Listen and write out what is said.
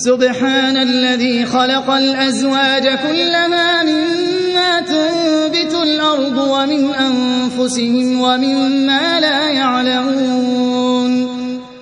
سبحان الذي خلق الأزواج كلها مما تنبت الأرض ومن أنفسهم ومما لا يعلمون